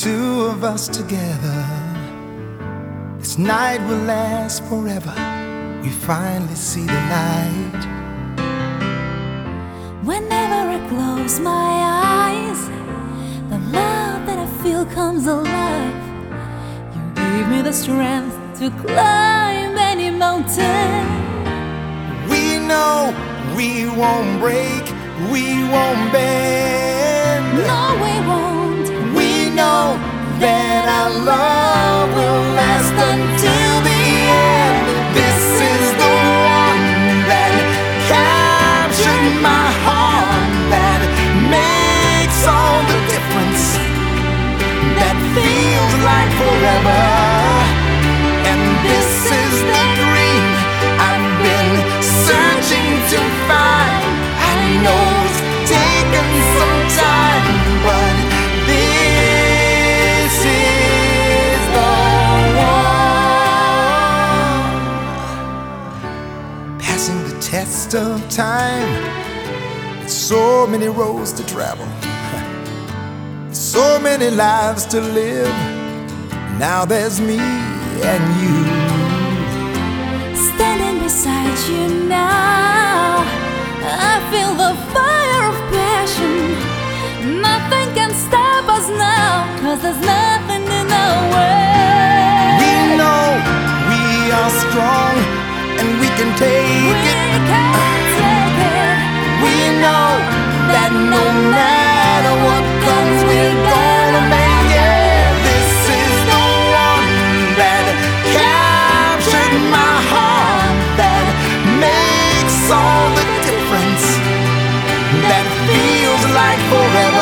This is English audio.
two of us together. This night will last forever. We finally see the light. Whenever I close my eyes, the love that I feel comes alive. You give me the strength to climb any mountain. We know we won't break, we won't bend. No, we won't. We know that our love will last until the end. This is the one that captured my heart, that makes all the difference, that feels like forever. Test of time. So many roads to travel, so many lives to live. Now there's me and you. Standing beside you now, forever.